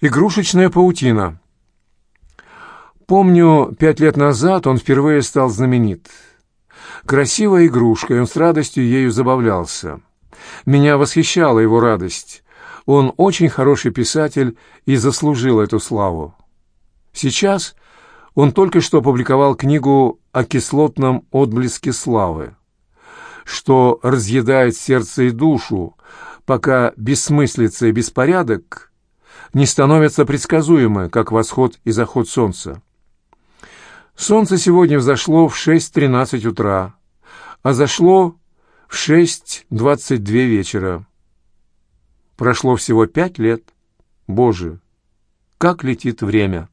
Игрушечная паутина. Помню, пять лет назад он впервые стал знаменит. Красивая игрушка, и он с радостью ею забавлялся. Меня восхищала его радость. Он очень хороший писатель и заслужил эту славу. Сейчас он только что опубликовал книгу о кислотном отблеске славы, что разъедает сердце и душу, пока бессмыслица и беспорядок не становятся предсказуемы, как восход и заход солнца. Солнце сегодня взошло в 6.13 утра, а зашло в 6.22 вечера. Прошло всего пять лет. Боже, как летит время!